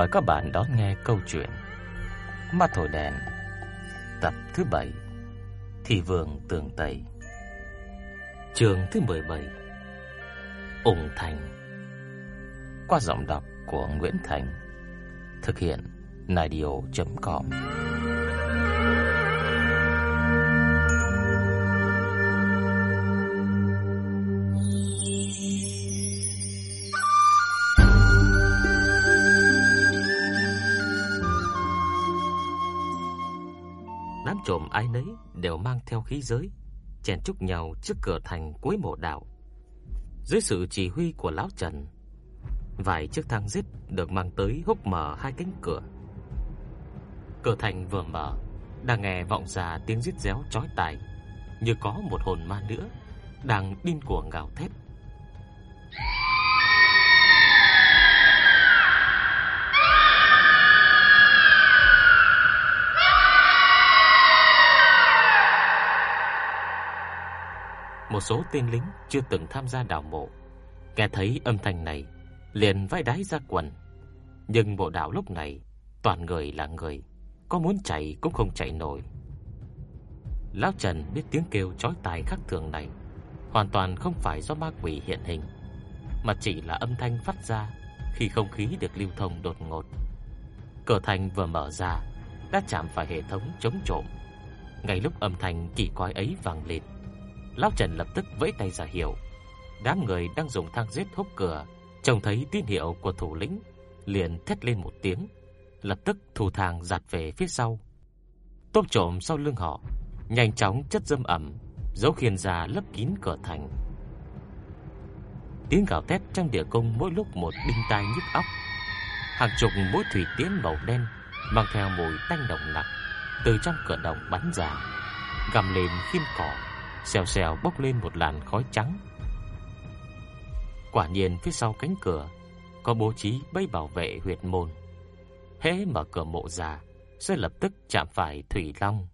Mời các bạn đón nghe câu chuyện Ma thổi đèn, Tập thứ 7 Thị vườn tường Tây Trường thứ 17 Ủng Thành. Qua giọng đọc của Nguyễn Thành, Thực hiện Nadio.com trộm ai nấy đều mang theo khí giới, chèn chúc nhau trước cửa thành cuối mộ đạo. Dưới sự chỉ huy của lão Trần, vài chiếc thang giết được mang tới húc mở hai cánh cửa. Cửa thành vừa mở, đang nghe vọng ra tiếng rít réo chói tai, như có một hồn ma nữa đang điên cuồng gào thét. Một số tên lính chưa từng tham gia đào mộ, nghe thấy âm thanh này, liền vai đái ra quần. Nhưng bộ đảo lúc này, toàn người là người, có muốn chạy cũng không chạy nổi. Lão Trần biết tiếng kêu chói tai khác thường này hoàn toàn không phải do ma quỷ hiện hình, mà chỉ là âm thanh phát ra khi không khí được lưu thông đột ngột. Cửa thành vừa mở ra, đã chạm phải hệ thống chống trộm. Ngay lúc âm thanh kỳ quái ấy vang lên, Lão Trần lập tức vẫy tay ra hiệu. Đám người đang dùng thang giết hốc cửa, trông thấy tín hiệu của thủ lĩnh, liền thét lên một tiếng, lập tức thủ thang giạt về phía sau. Tôm trộm sau lưng họ, nhanh chóng chất dâm ẩm, dấu khiên ra lấp kín cửa thành. Tiếng gào thét trong địa cung mỗi lúc một đinh tai nhức óc. Hàng chục mũi thủy tiễn màu đen mang theo mùi tanh nồng nặc từ trong cửa động bắn ra, gầm lên khiên cỏ xèo xèo bốc lên một làn khói trắng. Quả nhiên phía sau cánh cửa có bố trí bẫy bảo vệ huyệt môn. Hễ mở cửa mộ ra, sẽ lập tức chạm phải thủy long.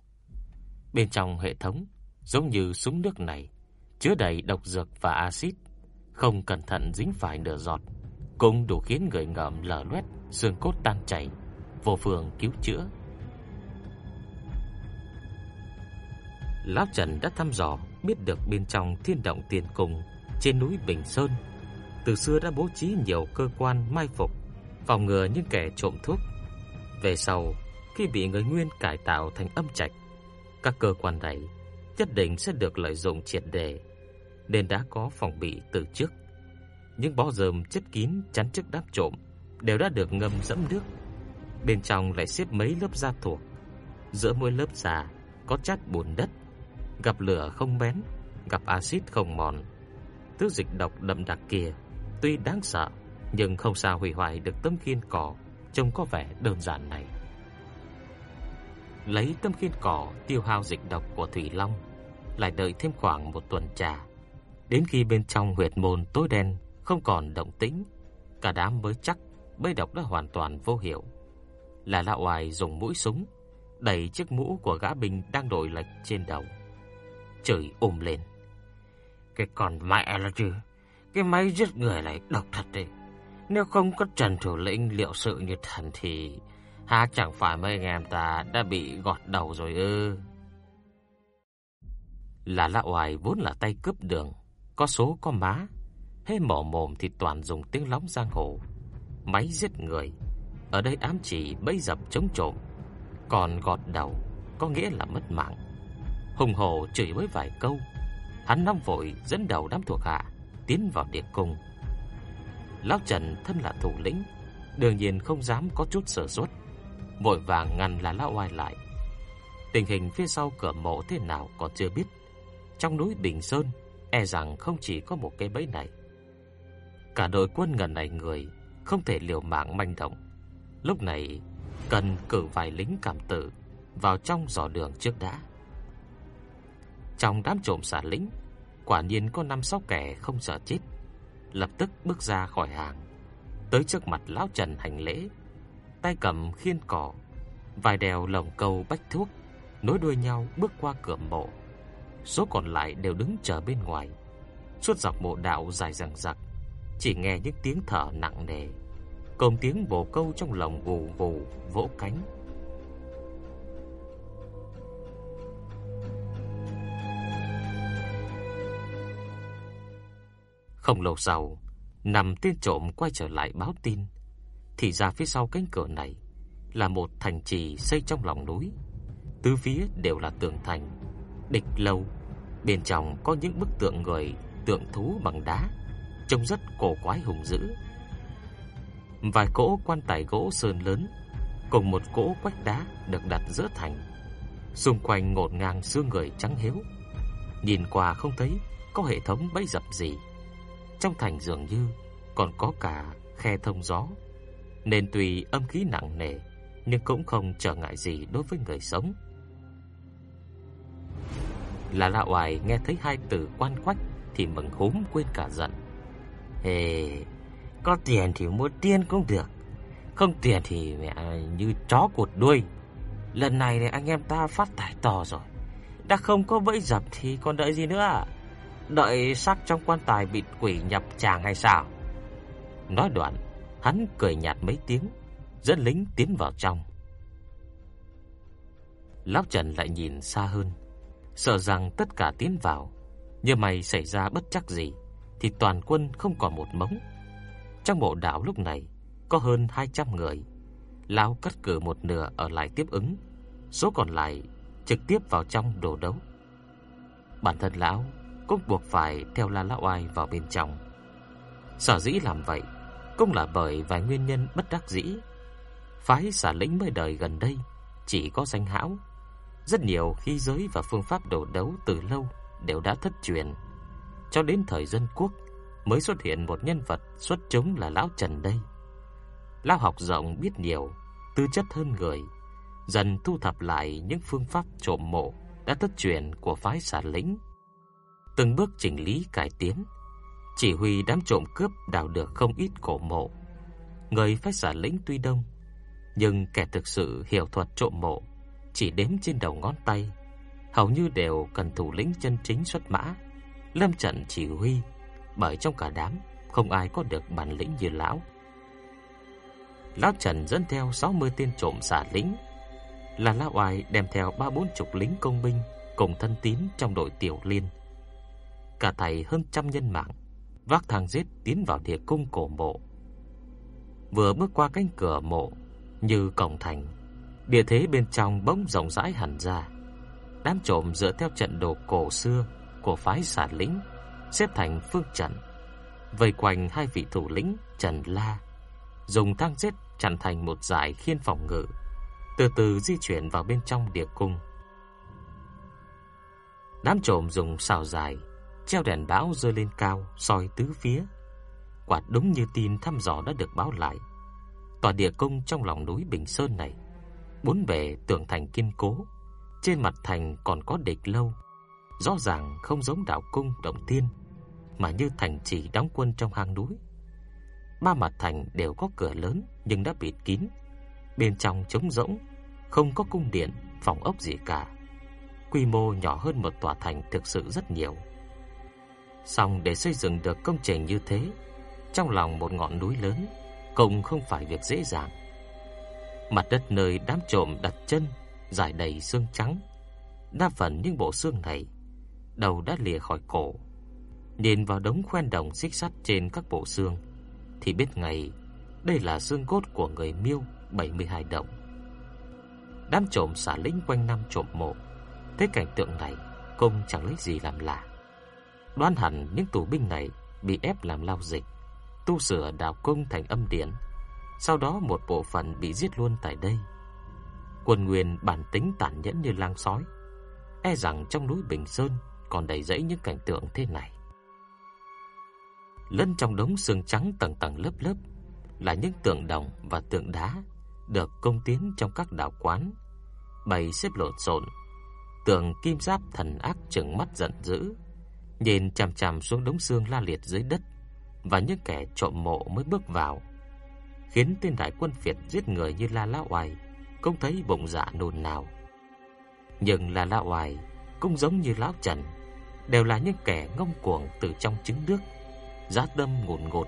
Bên trong hệ thống, giống như súng nước này, chứa đầy độc dược và axit, không cẩn thận dính phải nửa giọt, cũng đủ khiến người ngợm lở loét, xương cốt tan chảy, vô phương cứu chữa. Lão Trần đã thăm dò biết được bên trong thiên động tiền cung trên núi Bình Sơn từ xưa đã bố trí nhiều cơ quan mai phục phòng ngừa những kẻ trộm thuốc. Về sau, khi bị người nguyên cải tạo thành âm trạch, các cơ quan này nhất định sẽ được lợi dụng triệt để, nên đã có phòng bị từ trước. Những bó rơm chất kín chắn trước đám trộm đều đã được ngâm dẫm nước. Bên trong lại xếp mấy lớp da thuộc. Giữa mỗi lớp da có chát bùn đất gặp lửa không bén, gặp axit không mòn. Thứ dịch độc đậm đặc kia tuy đáng sợ nhưng không sao hủy hoại được tấm khiên cỏ trông có vẻ đơn giản này. Lấy tấm khiên cỏ tiêu hao dịch độc của Thủy Long, lại đợi thêm khoảng một tuần trà. Đến khi bên trong huyệt môn tối đen không còn động tĩnh, cả đám mới chắc bẫy độc đã hoàn toàn vô hiệu. Là lão oai dùng mũi súng đẩy chiếc mũ của gã binh đang đội lệch trên đầu chửi ôm lên. Cái con mẹ là chứ, cái máy giết người này độc thật đấy. Nếu không có Trần Thủ lĩnh liệu sự như thần thì há chẳng phải mấy anh em ta đã bị gọt đầu rồi ư. Là lạ oai vốn là tay cướp đường, có số có má, hết mỏ mồm thì toàn dùng tiếng lóng giang hồ. Máy giết người, ở đây ám chỉ bẫy dập chống trộm, còn gọt đầu có nghĩa là mất mạng. Hùng hổ chửi với vài câu, hắn nóng vội dẫn đầu đám thuộc hạ tiến vào địa cung. Lão Trần thân là thủ lĩnh, đương nhiên không dám có chút sơ suất, vội vàng ngăn là lão oai lại. Tình hình phía sau cửa mộ thế nào còn chưa biết. Trong núi Bình Sơn, e rằng không chỉ có một cái bẫy này. Cả đội quân ngần này người không thể liều mạng manh động. Lúc này cần cử vài lính cảm tử vào trong dò đường trước đã. Trong đám trộm xả lính, quả nhiên có năm sáu kẻ không sợ chết, lập tức bước ra khỏi hàng, tới trước mặt lão Trần hành lễ, tay cầm khiên cỏ, vài đèo lồng câu bách thuốc, nối đuôi nhau bước qua cửa mộ. Số còn lại đều đứng chờ bên ngoài. Suốt dọc mộ đạo dài dằng dặc, chỉ nghe những tiếng thở nặng nề. cùng tiếng bồ câu trong lòng gù gù vỗ cánh. Không lâu sau, nằm tên trộm quay trở lại báo tin, thì ra phía sau cánh cửa này là một thành trì xây trong lòng núi. Tứ phía đều là tường thành, địch lâu, bên trong có những bức tượng người, tượng thú bằng đá, trông rất cổ quái hùng dữ. Vài cỗ quan tài gỗ sơn lớn cùng một cỗ quách đá được đặt giữa thành. Xung quanh ngột ngang xương người trắng hiếu. Nhìn qua không thấy có hệ thống bẫy dập gì. Trong thành dường như còn có cả khe thông gió, nên tuy âm khí nặng nề nhưng cũng không trở ngại gì đối với người sống. Là lạ Oải nghe thấy hai từ quan quách thì mừng húm quên cả giận. Hề, có tiền thì mua tiên cũng được, không tiền thì mẹ như chó cột đuôi. Lần này thì anh em ta phát tài to rồi. Đã không có bẫy dập thì còn đợi gì nữa à? Đợi xác trong quan tài bị quỷ nhập tràng hay sao? Nói đoạn, hắn cười nhạt mấy tiếng, dẫn lính tiến vào trong. Lão Trần lại nhìn xa hơn, sợ rằng tất cả tiến vào, như mày xảy ra bất chắc gì thì toàn quân không còn một mống. Trong bộ đạo lúc này có hơn 200 người. Lão cắt cử một nửa ở lại tiếp ứng, số còn lại trực tiếp vào trong đồ đấu. Bản thân lão cũng buộc phải theo La Lão Oai vào bên trong. Sở dĩ làm vậy cũng là bởi vài nguyên nhân bất đắc dĩ. Phái xả lĩnh mới đời gần đây chỉ có danh hão, rất nhiều khí giới và phương pháp đồ đấu từ lâu đều đã thất truyền. Cho đến thời dân quốc mới xuất hiện một nhân vật xuất chúng là lão Trần đây. Lão học rộng biết nhiều, tư chất hơn người, dần thu thập lại những phương pháp trộm mộ đã thất truyền của phái xả lĩnh. Từng bước chỉnh lý cải tiến, chỉ huy đám trộm cướp đào được không ít cổ mộ. Người phái xả lĩnh tuy đông, nhưng kẻ thực sự hiểu thuật trộm mộ chỉ đếm trên đầu ngón tay, hầu như đều cần thủ lĩnh chân chính xuất mã, lâm trận chỉ huy, bởi trong cả đám không ai có được bản lĩnh như lão. Lão Trần dẫn theo 60 tên trộm xả lính, là lão oai đem theo ba bốn chục lính công binh cùng thân tín trong đội tiểu liên. Cả thầy hơn trăm nhân mạng, vác thang giết tiến vào địa cung cổ mộ. Vừa bước qua cánh cửa mộ như cổng thành, địa thế bên trong bỗng rộng rãi hẳn ra. Đám trộm dựa theo trận đồ cổ xưa của phái xả lính xếp thành phương trận, vây quanh hai vị thủ lĩnh Trần La, dùng thang giết chặn thành một dải khiên phòng ngự, từ từ di chuyển vào bên trong địa cung. Đám trộm dùng xào dài, treo đèn bão rơi lên cao, soi tứ phía. Quả đúng như tin thăm dò đã được báo lại. Tòa địa cung trong lòng núi Bình Sơn này, bốn bề tường thành kiên cố, trên mặt thành còn có địch lâu, rõ ràng không giống đạo cung động tiên mà như thành trì đóng quân trong hang núi. Ba mặt thành đều có cửa lớn nhưng đã bịt kín, bên trong trống rỗng, không có cung điện, phòng ốc gì cả. Quy mô nhỏ hơn một tòa thành thực sự rất nhiều. Song để xây dựng được công trình như thế, trong lòng một ngọn núi lớn cũng không phải việc dễ dàng. Mặt đất nơi đám trộm đặt chân dài đầy xương trắng, đa phần những bộ xương này đầu đã lìa khỏi cổ. Nhìn vào đống khoen đồng xích sắt trên các bộ xương thì biết ngay đây là xương cốt của người Miêu 72 động. Đám trộm xả lính quanh năm trộm mộ, thấy cảnh tượng này cũng chẳng lấy gì làm lạ. Đoán hẳn những tù binh này bị ép làm lao dịch, tu sửa đào cung thành âm điện, sau đó một bộ phận bị giết luôn tại đây. Quân Nguyên bản tính tàn nhẫn như lang sói, e rằng trong núi Bình Sơn còn đầy rẫy những cảnh tượng thế này. Lẫn trong đống xương trắng tầng tầng lớp lớp là những tượng đồng và tượng đá được công tiến trong các đạo quán, bày xếp lộn xộn. Tượng kim giáp thần ác trừng mắt giận dữ, nhìn chằm chằm xuống đống xương la liệt dưới đất và những kẻ trộm mộ mới bước vào, khiến tên đại quân Việt giết người như La La Oai cũng thấy bụng dạ nôn nao. Nhưng La La Oai cũng giống như lão Trần, đều là những kẻ ngông cuồng từ trong trứng nước, giá tâm ngột ngột.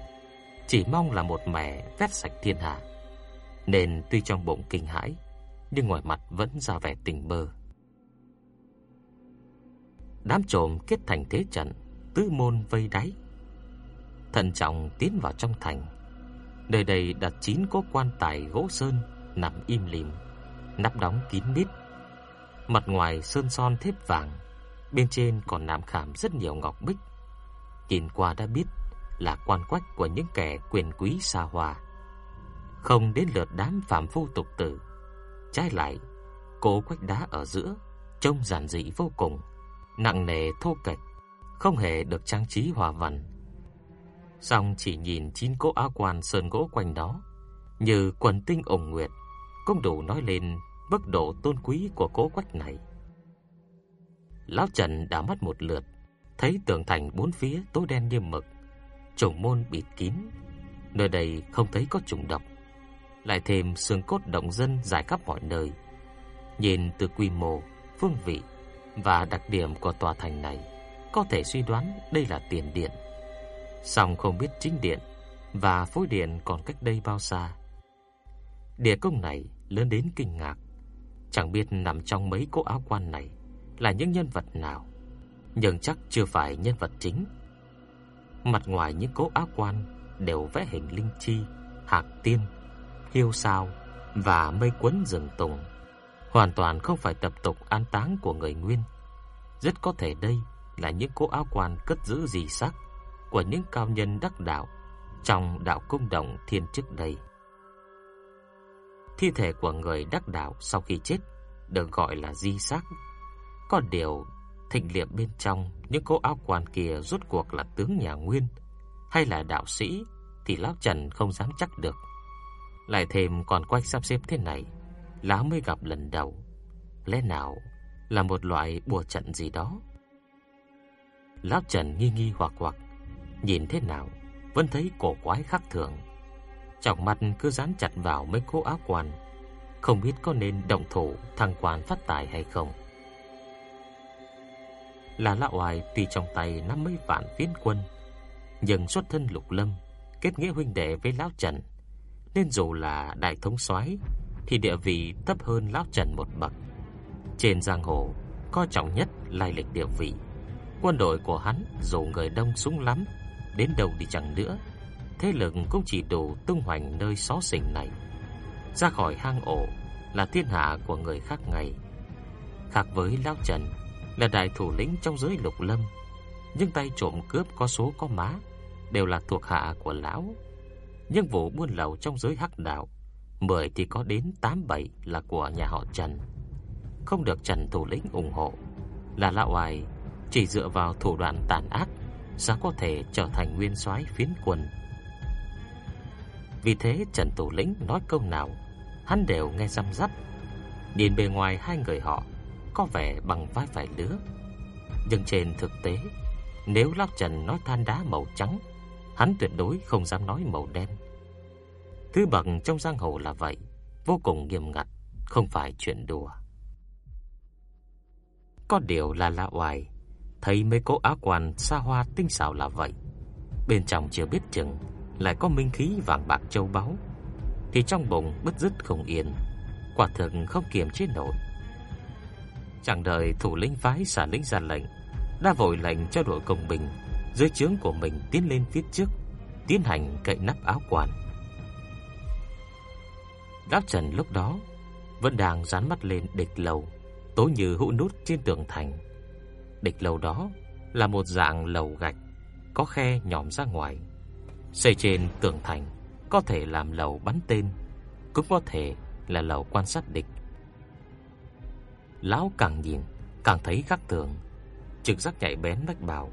chỉ mong là một mẻ vét sạch thiên hạ. Nên tuy trong bụng kinh hãi, nhưng ngoài mặt vẫn ra vẻ tình bơ. Đám trộm kết thành thế trận, tứ môn vây đáy. Thận trọng tiến vào trong thành. Nơi đây đặt chín cố quan tài gỗ sơn nằm im lìm, nắp đóng kín mít. Mặt ngoài sơn son thép vàng, bên trên còn nạm khảm rất nhiều ngọc bích. Nhìn qua đã biết là quan quách của những kẻ quyền quý xa hoa. Không đến lượt đám phạm phu tục tử. Trái lại, cố quách đá ở giữa trông giản dị vô cùng, nặng nề thô kệch, không hề được trang trí hòa văn. Song chỉ nhìn chín cỗ áo quan sơn gỗ quanh đó, như quần tinh ủng nguyệt, cũng đủ nói lên mức độ tôn quý của cố quách này. Lão Trần đã mắt một lượt, thấy tường thành bốn phía tối đen như mực, trùng môn bịt kín, nơi đây không thấy có trùng độc, lại thêm xương cốt động dân dài khắp mọi nơi. Nhìn từ quy mô, phương vị và đặc điểm của tòa thành này, có thể suy đoán đây là tiền điện. Song không biết chính điện và phối điện còn cách đây bao xa. Địa công này lớn đến kinh ngạc, chẳng biết nằm trong mấy cỗ áo quan này là những nhân vật nào, nhưng chắc chưa phải nhân vật chính. Mặt ngoài những cỗ áo quan đều vẽ hình linh chi, hạc tiên, hiêu sao và mây quấn rừng tùng, hoàn toàn không phải tập tục an táng của người Nguyên. Rất có thể đây là những cố áo quan cất giữ di sắc của những cao nhân đắc đạo trong đạo công đồng thiên trước đây. Thi thể của người đắc đạo sau khi chết được gọi là di xác. Có điều, thịnh liệm bên trong những cố áo quan kia rốt cuộc là tướng nhà Nguyên hay là đạo sĩ thì lão Trần không dám chắc được. Lại thêm còn quay sắp xếp thế này, lá mới gặp lần đầu. Lẽ nào là một loại bùa trận gì đó? Lão Trần nghi nghi hoặc hoặc, nhìn thế nào vẫn thấy cổ quái khác thường. Trong mặt cứ dán chặt vào mấy cố áo quan, không biết có nên động thủ thăng quan phát tài hay không. Là lão oai tuy trong tay nắm mấy vạn phiến quân, nhưng xuất thân lục lâm, kết nghĩa huynh đệ với lão Trần, nên dù là đại thống soái thì địa vị thấp hơn lão Trần một bậc. Trên giang hồ, coi trọng nhất lai lịch địa vị. Quân đội của hắn dù người đông súng lắm, đến đâu đi chẳng nữa, thế lực cũng chỉ đủ tung hoành nơi xó xỉnh này. Ra khỏi hang ổ là thiên hạ của người khác ngày. Khác với Lão Trần là đại thủ lĩnh trong giới lục lâm, nhưng tay trộm cướp có số có má đều là thuộc hạ của lão. Nhưng vụ buôn lậu trong giới hắc đạo, mười thì có đến tám bảy là của nhà họ Trần. Không được Trần thủ lĩnh ủng hộ, là lão oai chỉ dựa vào thủ đoạn tàn ác sao có thể trở thành nguyên soái phiến quân. Vì thế Trần Thủ Lĩnh nói câu nào, hắn đều nghe răm rắp. Nhìn bề ngoài hai người họ có vẻ bằng vai phải lứa, nhưng trên thực tế, nếu Lão Trần nói than đá màu trắng, hắn tuyệt đối không dám nói màu đen. Thứ bậc trong giang hồ là vậy, vô cùng nghiêm ngặt, không phải chuyện đùa. Có điều là lạ hoài, thấy mấy cô áo quan xa hoa tinh xảo là vậy, bên trong chưa biết chừng lại có minh khí vàng bạc châu báu, thì trong bụng bất dứt không yên, quả thực không kiềm chế nổi. Chẳng đợi thủ lĩnh phái xả lĩnh ra lệnh, đã vội lệnh cho đội công binh dưới trướng của mình tiến lên phía trước, tiến hành cậy nắp áo quan. Lão Trần lúc đó vẫn đang dán mắt lên địch lầu, tối như hũ nút trên tường thành. Địch lầu đó là một dạng lầu gạch, có khe nhòm ra ngoài. Xây trên tường thành có thể làm lầu bắn tên, cũng có thể là lầu quan sát địch. Lão càng nhìn, càng thấy khắc thường, trực giác nhạy bén mách bảo,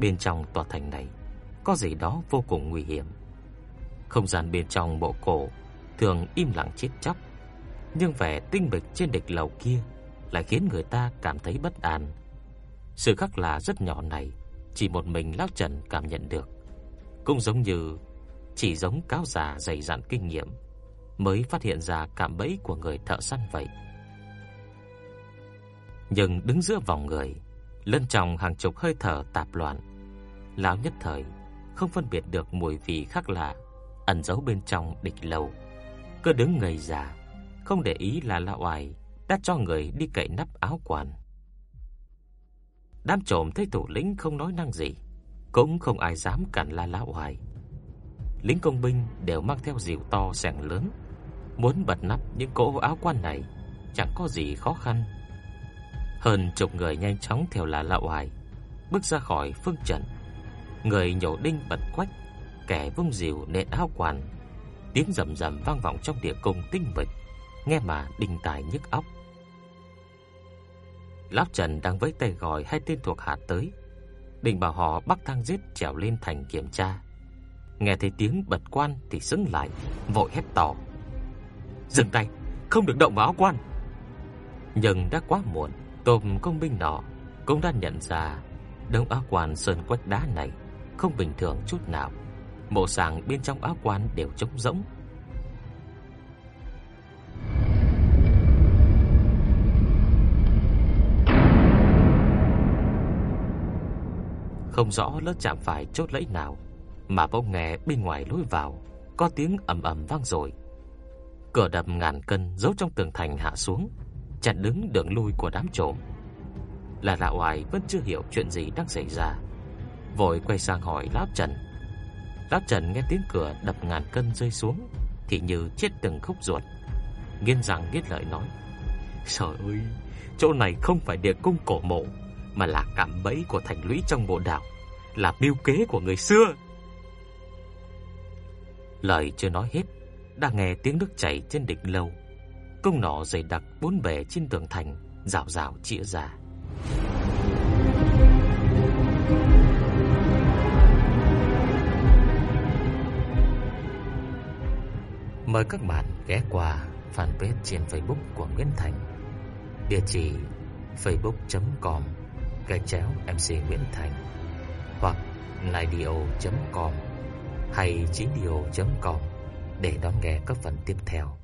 bên trong tòa thành này có gì đó vô cùng nguy hiểm. Không gian bên trong bộ cổ thường im lặng chết chóc, nhưng vẻ tinh bịch trên địch lầu kia lại khiến người ta cảm thấy bất an. Sự khác lạ rất nhỏ này, chỉ một mình lão Trần cảm nhận được cũng giống như chỉ giống cáo già dày dặn kinh nghiệm mới phát hiện ra cạm bẫy của người thợ săn vậy. Nhưng đứng giữa vòng người, lẫn trong hàng chục hơi thở tạp loạn, lão nhất thời không phân biệt được mùi vị khác lạ ẩn giấu bên trong địch lầu, cứ đứng ngây ra, không để ý là lão oai đã cho người đi cậy nắp áo quan. Đám trộm thấy thủ lĩnh không nói năng gì, cũng không ai dám cản la lão oai. Lính công binh đều mang theo rìu to sẻng lớn, muốn bật nắp những cỗ áo quan này chẳng có gì khó khăn. Hơn chục người nhanh chóng theo là lão oai bước ra khỏi phương trận. Người nhổ đinh bật quách, kẻ vung rìu nện áo quan, tiếng rầm rầm vang vọng trong địa cung tinh mịch, nghe mà đình tài nhức óc. Lão Trần đang với tay gọi hai tên thuộc hạ tới, định bảo họ bắt thang giết trèo lên thành kiểm tra. Nghe thấy tiếng bật quan thì sững lại, vội hét to: "Dừng tay, không được động vào áo quan." Nhưng đã quá muộn, tôm công binh nọ cũng đã nhận ra đống áo quan sơn quách đá này không bình thường chút nào. Mộ sàng bên trong áo quan đều trống rỗng. Không rõ lớp chạm phải chốt lẫy nào, mà bỗng nghe bên ngoài lối vào có tiếng ầm ầm vang rồi. Cửa đập ngàn cân giấu trong tường thành hạ xuống, chặn đứng đường lui của đám trộm. Là Lạ Hoài vẫn chưa hiểu chuyện gì đang xảy ra, vội quay sang hỏi Láp Trần. Láp Trần nghe tiếng cửa đập ngàn cân rơi xuống thì như chết từng khúc ruột, Nghiên răng nghiến lợi nói: "Trời ơi, chỗ này không phải địa cung cổ mộ, mà là cạm bẫy của thành lũy trong bộ đảo, là mưu kế của người xưa." Lời chưa nói hết, đã nghe tiếng nước chảy trên đỉnh lâu. Cung nỏ dày đặc bốn bề trên tường thành rào rào chĩa ra. Mời các bạn ghé qua fanpage trên Facebook của Nguyễn Thành. Địa chỉ facebook.com gạch chéo MC Nguyễn Thành, hoặc naidio.com hay 9 com để đón nghe các phần tiếp theo.